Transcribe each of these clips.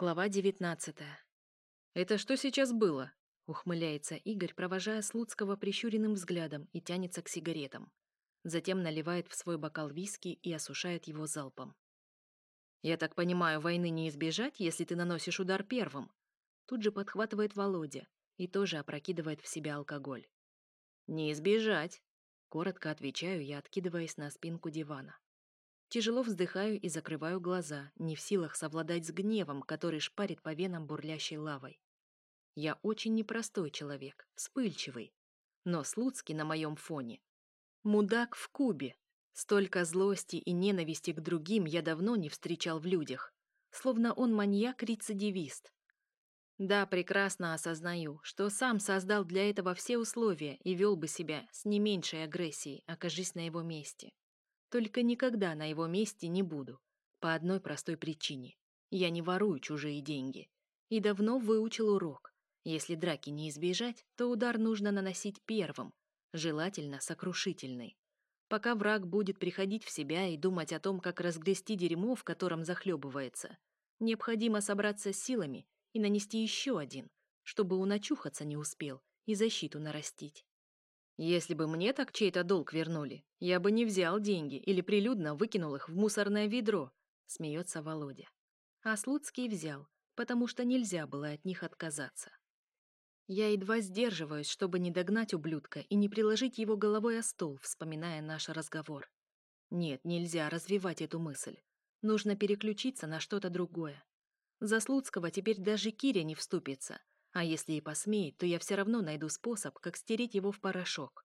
Глава 19. «Это что сейчас было?» — ухмыляется Игорь, провожая Слуцкого прищуренным взглядом и тянется к сигаретам. Затем наливает в свой бокал виски и осушает его залпом. «Я так понимаю, войны не избежать, если ты наносишь удар первым?» Тут же подхватывает Володя и тоже опрокидывает в себя алкоголь. «Не избежать», — коротко отвечаю я, откидываясь на спинку дивана. Тяжело вздыхаю и закрываю глаза, не в силах совладать с гневом, который шпарит по венам бурлящей лавой. Я очень непростой человек, вспыльчивый. Но Слуцкий на моем фоне. Мудак в кубе. Столько злости и ненависти к другим я давно не встречал в людях. Словно он маньяк-рецидивист. Да, прекрасно осознаю, что сам создал для этого все условия и вел бы себя с не меньшей агрессией, окажись на его месте. Только никогда на его месте не буду. По одной простой причине. Я не ворую чужие деньги. И давно выучил урок. Если драки не избежать, то удар нужно наносить первым, желательно сокрушительный. Пока враг будет приходить в себя и думать о том, как разгрести дерьмо, в котором захлебывается, необходимо собраться силами и нанести еще один, чтобы он очухаться не успел и защиту нарастить. Если бы мне так чей-то долг вернули, я бы не взял деньги или прилюдно выкинул их в мусорное ведро, смеется Володя. А Слуцкий взял, потому что нельзя было от них отказаться. Я едва сдерживаюсь, чтобы не догнать ублюдка и не приложить его головой о стол, вспоминая наш разговор. Нет, нельзя развивать эту мысль. Нужно переключиться на что-то другое. За Слуцкого теперь даже Киря не вступится, а если и посмеет, то я все равно найду способ, как стереть его в порошок.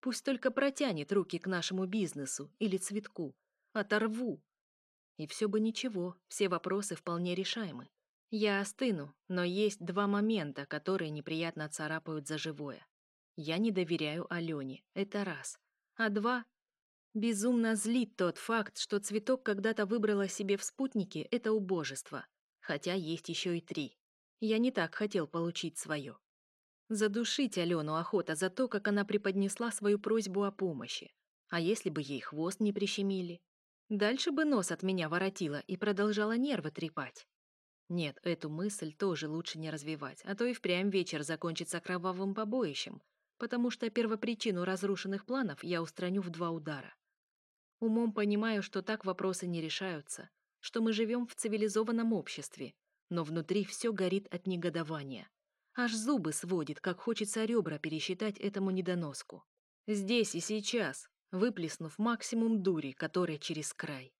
Пусть только протянет руки к нашему бизнесу или цветку. Оторву. И все бы ничего, все вопросы вполне решаемы. Я остыну, но есть два момента, которые неприятно царапают за живое. Я не доверяю Алене, это раз. А два... Безумно злит тот факт, что цветок когда-то выбрала себе в спутнике это убожество. Хотя есть еще и три. Я не так хотел получить свое. Задушить Алену охота за то, как она преподнесла свою просьбу о помощи. А если бы ей хвост не прищемили? Дальше бы нос от меня воротила и продолжала нервы трепать. Нет, эту мысль тоже лучше не развивать, а то и впрямь вечер закончится кровавым побоищем, потому что первопричину разрушенных планов я устраню в два удара. Умом понимаю, что так вопросы не решаются, что мы живем в цивилизованном обществе, но внутри все горит от негодования. Аж зубы сводит, как хочется ребра пересчитать этому недоноску. Здесь и сейчас, выплеснув максимум дури, которая через край.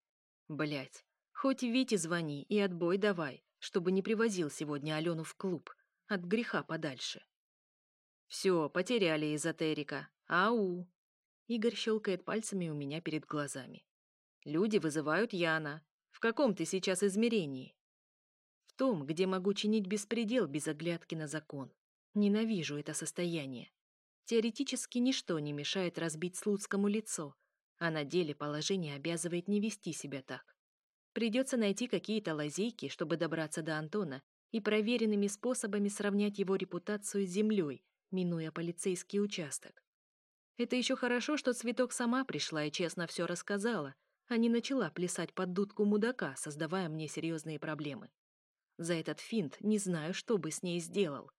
Блять, хоть Вите звони и отбой давай, чтобы не привозил сегодня Алену в клуб, от греха подальше. Все, потеряли эзотерика. Ау! Игорь щелкает пальцами у меня перед глазами. Люди вызывают Яна. В каком ты сейчас измерении? Том, где могу чинить беспредел без оглядки на закон. Ненавижу это состояние. Теоретически ничто не мешает разбить Слуцкому лицо, а на деле положение обязывает не вести себя так. Придется найти какие-то лазейки, чтобы добраться до Антона и проверенными способами сравнять его репутацию с землей, минуя полицейский участок. Это еще хорошо, что Цветок сама пришла и честно все рассказала, а не начала плясать под дудку мудака, создавая мне серьезные проблемы. За этот финт не знаю, что бы с ней сделал.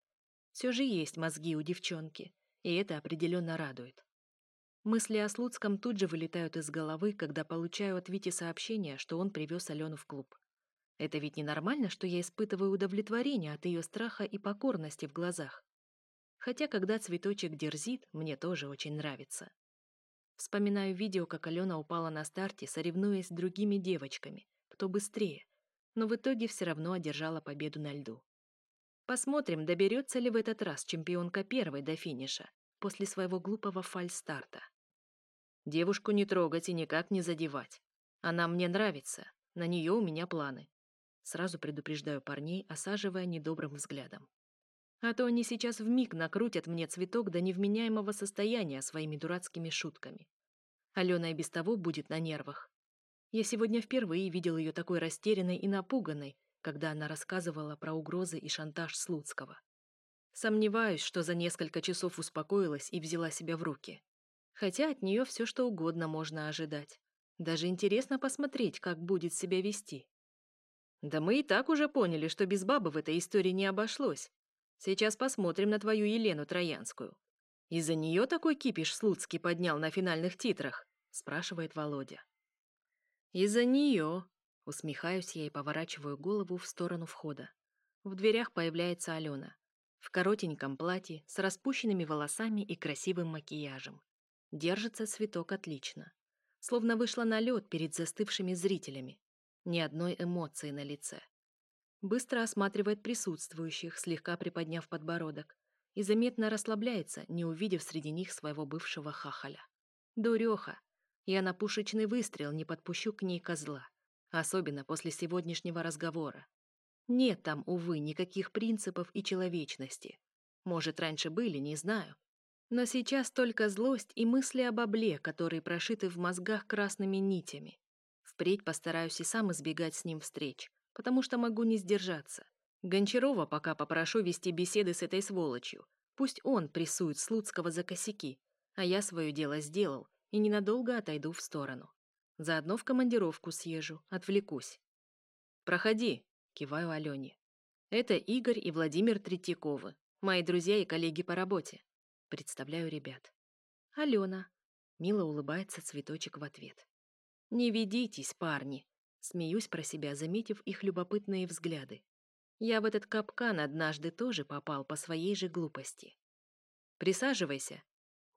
Все же есть мозги у девчонки, и это определенно радует. Мысли о Слуцком тут же вылетают из головы, когда получаю от Вити сообщение, что он привез Алену в клуб. Это ведь ненормально, что я испытываю удовлетворение от ее страха и покорности в глазах. Хотя, когда цветочек дерзит, мне тоже очень нравится. Вспоминаю видео, как Алена упала на старте, соревнуясь с другими девочками. Кто быстрее, но в итоге все равно одержала победу на льду. Посмотрим, доберется ли в этот раз чемпионка первой до финиша после своего глупого фальстарта. Девушку не трогать и никак не задевать. Она мне нравится, на нее у меня планы. Сразу предупреждаю парней, осаживая недобрым взглядом. А то они сейчас вмиг накрутят мне цветок до невменяемого состояния своими дурацкими шутками. Алена и без того будет на нервах, я сегодня впервые видел ее такой растерянной и напуганной, когда она рассказывала про угрозы и шантаж Слуцкого. Сомневаюсь, что за несколько часов успокоилась и взяла себя в руки. Хотя от нее все что угодно можно ожидать. Даже интересно посмотреть, как будет себя вести. Да мы и так уже поняли, что без бабы в этой истории не обошлось. Сейчас посмотрим на твою Елену Троянскую. Из-за нее такой кипиш Слуцкий поднял на финальных титрах, спрашивает Володя. Из-за нее, усмехаюсь я и поворачиваю голову в сторону входа. В дверях появляется Алена. В коротеньком платье, с распущенными волосами и красивым макияжем. Держится цветок отлично. Словно вышла на лед перед застывшими зрителями. Ни одной эмоции на лице. Быстро осматривает присутствующих, слегка приподняв подбородок, и заметно расслабляется, не увидев среди них своего бывшего хахаля. Дуреха. Я на пушечный выстрел не подпущу к ней козла. Особенно после сегодняшнего разговора. Нет там, увы, никаких принципов и человечности. Может, раньше были, не знаю. Но сейчас только злость и мысли об обле, которые прошиты в мозгах красными нитями. Впредь постараюсь и сам избегать с ним встреч, потому что могу не сдержаться. Гончарова пока попрошу вести беседы с этой сволочью. Пусть он прессует Слуцкого за косяки, а я свое дело сделал и ненадолго отойду в сторону. Заодно в командировку съезжу, отвлекусь. «Проходи», — киваю Алене. «Это Игорь и Владимир Третьяковы, мои друзья и коллеги по работе. Представляю ребят. Алена. Мило улыбается цветочек в ответ. Не ведитесь, парни. Смеюсь про себя, заметив их любопытные взгляды. Я в этот капкан однажды тоже попал по своей же глупости. Присаживайся.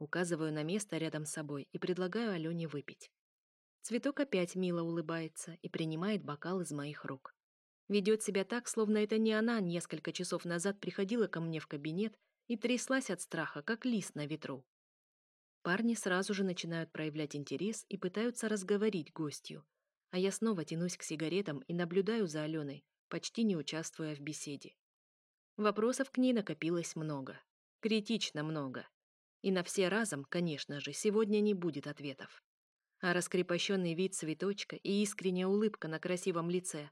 Указываю на место рядом с собой и предлагаю Алене выпить. Цветок опять мило улыбается и принимает бокал из моих рук. Ведет себя так, словно это не она несколько часов назад приходила ко мне в кабинет и тряслась от страха, как лист на ветру. Парни сразу же начинают проявлять интерес и пытаются разговорить гостью, а я снова тянусь к сигаретам и наблюдаю за Аленой, почти не участвуя в беседе. Вопросов к ней накопилось много. Критично много. И на все разом, конечно же, сегодня не будет ответов. А раскрепощенный вид цветочка и искренняя улыбка на красивом лице,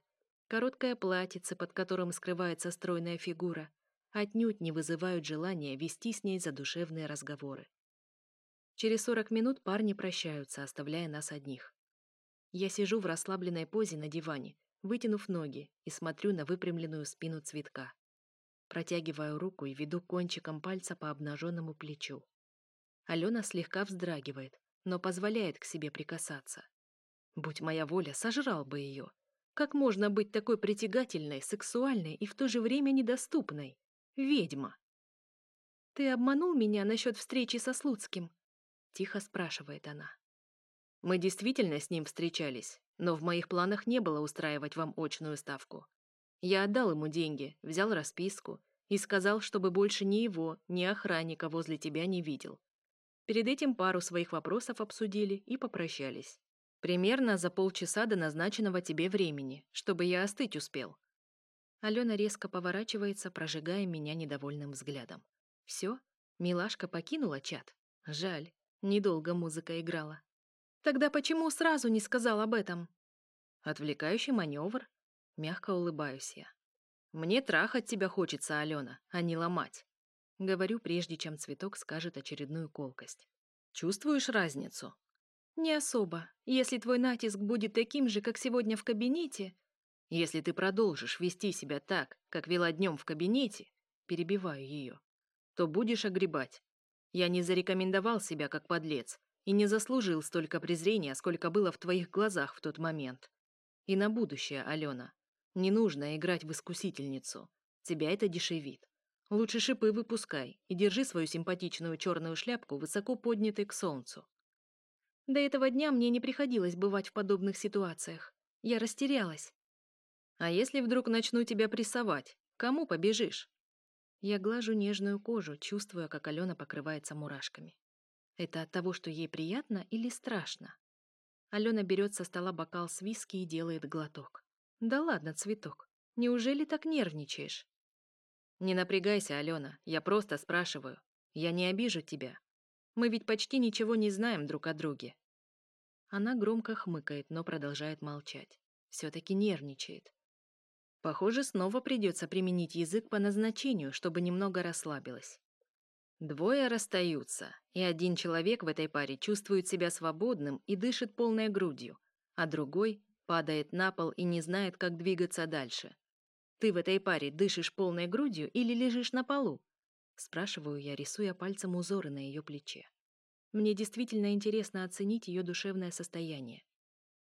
короткое платьице, под которым скрывается стройная фигура, отнюдь не вызывают желания вести с ней задушевные разговоры. Через 40 минут парни прощаются, оставляя нас одних. Я сижу в расслабленной позе на диване, вытянув ноги и смотрю на выпрямленную спину цветка. Протягиваю руку и веду кончиком пальца по обнаженному плечу. Алена слегка вздрагивает, но позволяет к себе прикасаться. Будь моя воля, сожрал бы ее. Как можно быть такой притягательной, сексуальной и в то же время недоступной? Ведьма. «Ты обманул меня насчет встречи со Слуцким?» — тихо спрашивает она. «Мы действительно с ним встречались, но в моих планах не было устраивать вам очную ставку. Я отдал ему деньги, взял расписку и сказал, чтобы больше ни его, ни охранника возле тебя не видел. Перед этим пару своих вопросов обсудили и попрощались. Примерно за полчаса до назначенного тебе времени, чтобы я остыть успел. Алена резко поворачивается, прожигая меня недовольным взглядом. Все? Милашка покинула чат? Жаль, недолго музыка играла. Тогда почему сразу не сказал об этом? Отвлекающий маневр. Мягко улыбаюсь я. Мне трахать тебя хочется, Алена, а не ломать. Говорю, прежде чем цветок скажет очередную колкость. Чувствуешь разницу? Не особо. Если твой натиск будет таким же, как сегодня в кабинете, если ты продолжишь вести себя так, как вела днем в кабинете, перебиваю ее, то будешь огребать. Я не зарекомендовал себя как подлец и не заслужил столько презрения, сколько было в твоих глазах в тот момент. И на будущее, Алена, не нужно играть в искусительницу. Тебя это дешевит. Лучше шипы выпускай и держи свою симпатичную черную шляпку высоко поднятой к солнцу. До этого дня мне не приходилось бывать в подобных ситуациях. Я растерялась. А если вдруг начну тебя прессовать, кому побежишь? Я глажу нежную кожу, чувствуя, как Алена покрывается мурашками. Это от того, что ей приятно или страшно? Алена берет со стола бокал с виски и делает глоток. Да ладно, цветок, неужели так нервничаешь? Не напрягайся, Алена, я просто спрашиваю. Я не обижу тебя. Мы ведь почти ничего не знаем друг о друге. Она громко хмыкает, но продолжает молчать. Все-таки нервничает. Похоже, снова придется применить язык по назначению, чтобы немного расслабилась. Двое расстаются, и один человек в этой паре чувствует себя свободным и дышит полной грудью, а другой Падает на пол и не знает, как двигаться дальше. Ты в этой паре дышишь полной грудью или лежишь на полу? Спрашиваю я, рисуя пальцем узоры на ее плече. Мне действительно интересно оценить ее душевное состояние.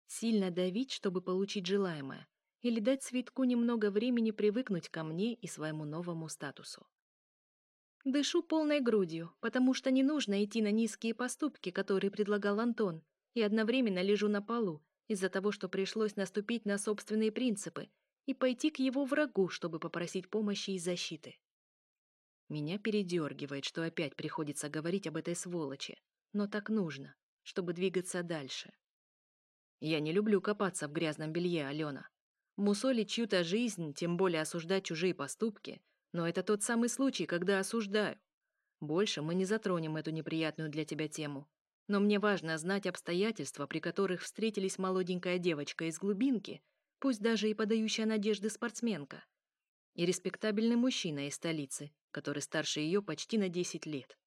Сильно давить, чтобы получить желаемое, или дать Цветку немного времени привыкнуть ко мне и своему новому статусу. Дышу полной грудью, потому что не нужно идти на низкие поступки, которые предлагал Антон, и одновременно лежу на полу из-за того, что пришлось наступить на собственные принципы и пойти к его врагу, чтобы попросить помощи и защиты. Меня передергивает, что опять приходится говорить об этой сволочи, но так нужно, чтобы двигаться дальше. Я не люблю копаться в грязном белье, Алена. Мусолить чью-то жизнь, тем более осуждать чужие поступки, но это тот самый случай, когда осуждаю. Больше мы не затронем эту неприятную для тебя тему. Но мне важно знать обстоятельства, при которых встретились молоденькая девочка из глубинки, пусть даже и подающая надежды спортсменка, и респектабельный мужчина из столицы, который старше ее почти на 10 лет.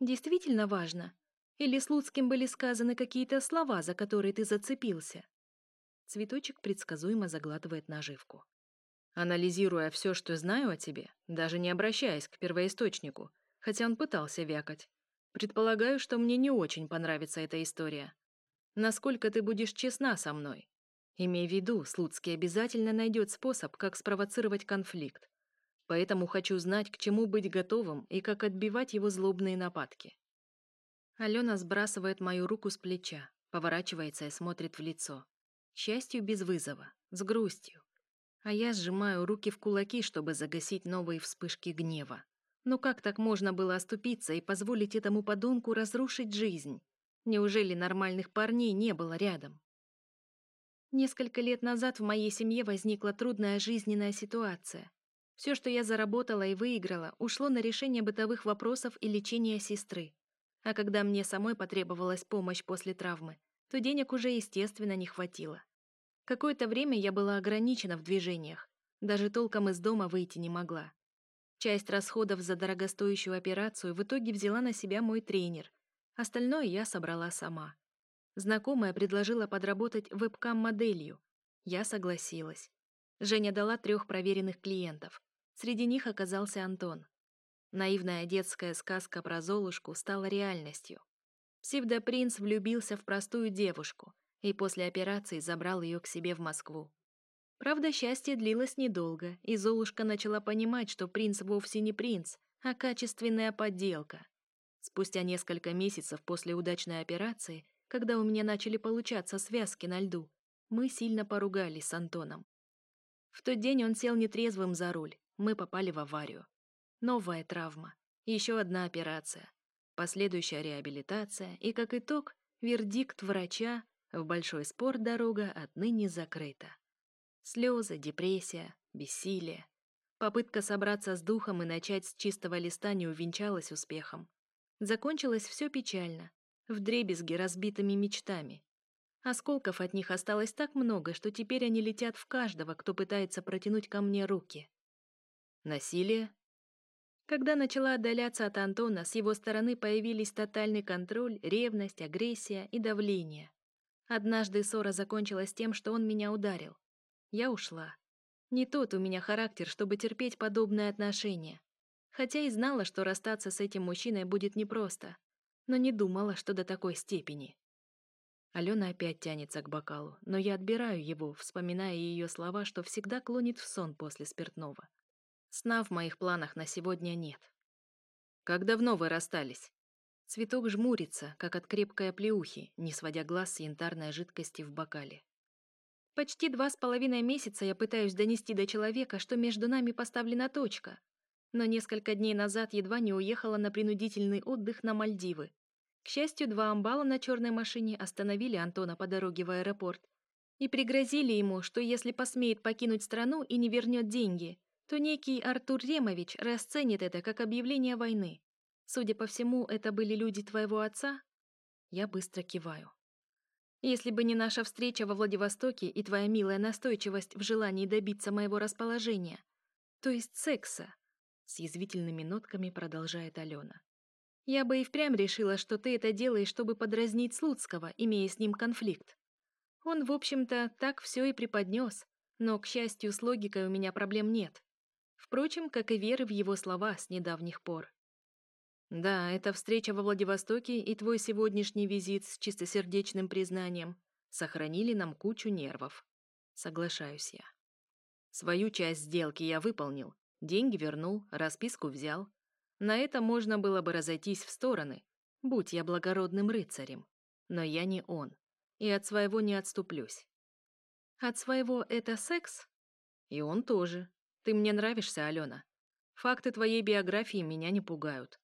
Действительно важно. Или с Луцким были сказаны какие-то слова, за которые ты зацепился? Цветочек предсказуемо заглатывает наживку. Анализируя все, что знаю о тебе, даже не обращаясь к первоисточнику, хотя он пытался вякать, предполагаю, что мне не очень понравится эта история. Насколько ты будешь честна со мной? Имей в виду, Слуцкий обязательно найдет способ, как спровоцировать конфликт. Поэтому хочу знать, к чему быть готовым и как отбивать его злобные нападки. Алена сбрасывает мою руку с плеча, поворачивается и смотрит в лицо. К счастью, без вызова, с грустью. А я сжимаю руки в кулаки, чтобы загасить новые вспышки гнева. Но как так можно было оступиться и позволить этому подонку разрушить жизнь? Неужели нормальных парней не было рядом? Несколько лет назад в моей семье возникла трудная жизненная ситуация. Все, что я заработала и выиграла, ушло на решение бытовых вопросов и лечение сестры. А когда мне самой потребовалась помощь после травмы, то денег уже, естественно, не хватило. Какое-то время я была ограничена в движениях, даже толком из дома выйти не могла. Часть расходов за дорогостоящую операцию в итоге взяла на себя мой тренер, остальное я собрала сама. Знакомая предложила подработать вебкам-моделью. Я согласилась. Женя дала трех проверенных клиентов. Среди них оказался Антон. Наивная детская сказка про Золушку стала реальностью. Псевдопринц влюбился в простую девушку и после операции забрал ее к себе в Москву. Правда, счастье длилось недолго, и Золушка начала понимать, что принц вовсе не принц, а качественная подделка. Спустя несколько месяцев после удачной операции, когда у меня начали получаться связки на льду, мы сильно поругались с Антоном. В тот день он сел нетрезвым за руль. Мы попали в аварию. Новая травма. Еще одна операция. Последующая реабилитация. И, как итог, вердикт врача в большой спорт дорога отныне закрыта. Слезы, депрессия, бессилие. Попытка собраться с духом и начать с чистого листа не увенчалась успехом. Закончилось все печально, вдребезги разбитыми мечтами. Осколков от них осталось так много, что теперь они летят в каждого, кто пытается протянуть ко мне руки. Насилие? Когда начала отдаляться от Антона, с его стороны появились тотальный контроль, ревность, агрессия и давление. Однажды ссора закончилась тем, что он меня ударил. Я ушла. Не тот у меня характер, чтобы терпеть подобное отношение. Хотя и знала, что расстаться с этим мужчиной будет непросто, но не думала, что до такой степени. Алена опять тянется к бокалу, но я отбираю его, вспоминая ее слова, что всегда клонит в сон после спиртного. Сна в моих планах на сегодня нет. Как давно вы расстались? Цветок жмурится, как от крепкой оплеухи, не сводя глаз с янтарной жидкости в бокале. Почти два с половиной месяца я пытаюсь донести до человека, что между нами поставлена точка, но несколько дней назад едва не уехала на принудительный отдых на Мальдивы, к счастью, два амбала на черной машине остановили Антона по дороге в аэропорт и пригрозили ему, что если посмеет покинуть страну и не вернет деньги, то некий Артур Ремович расценит это как объявление войны. Судя по всему, это были люди твоего отца? Я быстро киваю. Если бы не наша встреча во Владивостоке и твоя милая настойчивость в желании добиться моего расположения, то есть секса, с язвительными нотками продолжает Алена. Я бы и впрямь решила, что ты это делаешь, чтобы подразнить Слуцкого, имея с ним конфликт. Он, в общем-то, так все и преподнес, но, к счастью, с логикой у меня проблем нет. Впрочем, как и веры в его слова с недавних пор. Да, эта встреча во Владивостоке и твой сегодняшний визит с чистосердечным признанием сохранили нам кучу нервов. Соглашаюсь я. Свою часть сделки я выполнил, деньги вернул, расписку взял. На это можно было бы разойтись в стороны, будь я благородным рыцарем. Но я не он, и от своего не отступлюсь. От своего это секс? И он тоже. Ты мне нравишься, Алена. Факты твоей биографии меня не пугают.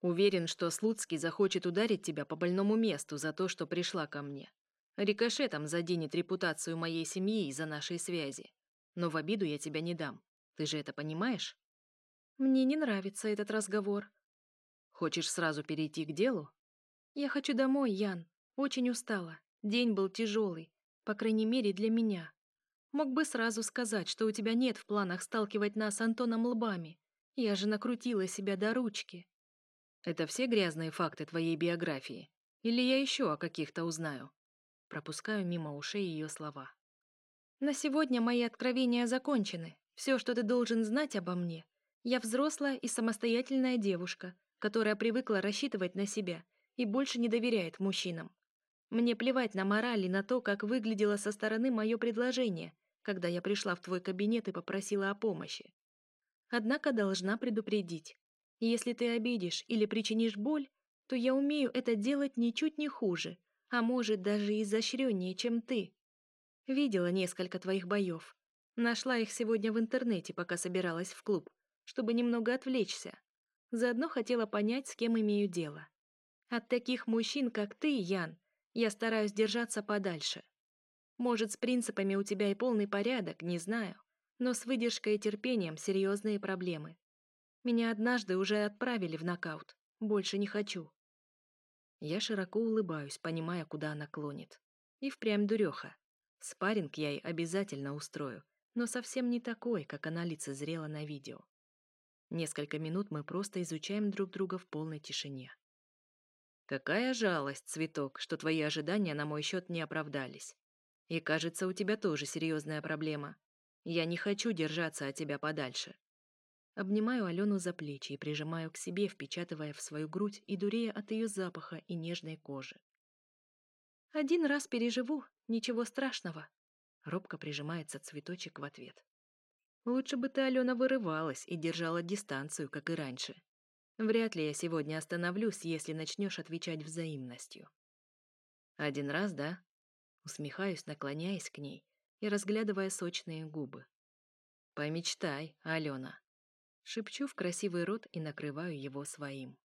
Уверен, что Слуцкий захочет ударить тебя по больному месту за то, что пришла ко мне. Рикошетом заденет репутацию моей семьи из-за нашей связи. Но в обиду я тебя не дам. Ты же это понимаешь? Мне не нравится этот разговор. Хочешь сразу перейти к делу? Я хочу домой, Ян. Очень устала. День был тяжелый. По крайней мере, для меня. Мог бы сразу сказать, что у тебя нет в планах сталкивать нас с Антоном лбами. Я же накрутила себя до ручки. Это все грязные факты твоей биографии? Или я еще о каких-то узнаю? Пропускаю мимо ушей ее слова. На сегодня мои откровения закончены. Все, что ты должен знать обо мне. Я взрослая и самостоятельная девушка, которая привыкла рассчитывать на себя и больше не доверяет мужчинам. Мне плевать на мораль и на то, как выглядело со стороны мое предложение, когда я пришла в твой кабинет и попросила о помощи. Однако должна предупредить. Если ты обидишь или причинишь боль, то я умею это делать ничуть не хуже, а может даже изощреннее, чем ты. Видела несколько твоих боев. Нашла их сегодня в интернете, пока собиралась в клуб, чтобы немного отвлечься. Заодно хотела понять, с кем имею дело. От таких мужчин, как ты, Ян, я стараюсь держаться подальше. Может, с принципами у тебя и полный порядок, не знаю, но с выдержкой и терпением серьезные проблемы. Меня однажды уже отправили в нокаут. Больше не хочу. Я широко улыбаюсь, понимая, куда она клонит. И впрямь дуреха. Спарринг я ей обязательно устрою, но совсем не такой, как она лицезрела на видео. Несколько минут мы просто изучаем друг друга в полной тишине. Какая жалость, цветок, что твои ожидания на мой счет не оправдались. И кажется, у тебя тоже серьезная проблема. Я не хочу держаться от тебя подальше. Обнимаю Алену за плечи и прижимаю к себе, впечатывая в свою грудь и дурея от ее запаха и нежной кожи. «Один раз переживу, ничего страшного», — робко прижимается цветочек в ответ. «Лучше бы ты, Алена, вырывалась и держала дистанцию, как и раньше. Вряд ли я сегодня остановлюсь, если начнешь отвечать взаимностью». «Один раз, да?» Усмехаюсь, наклоняясь к ней и разглядывая сочные губы. «Помечтай, Алена». Шепчу в красивый рот и накрываю его своим.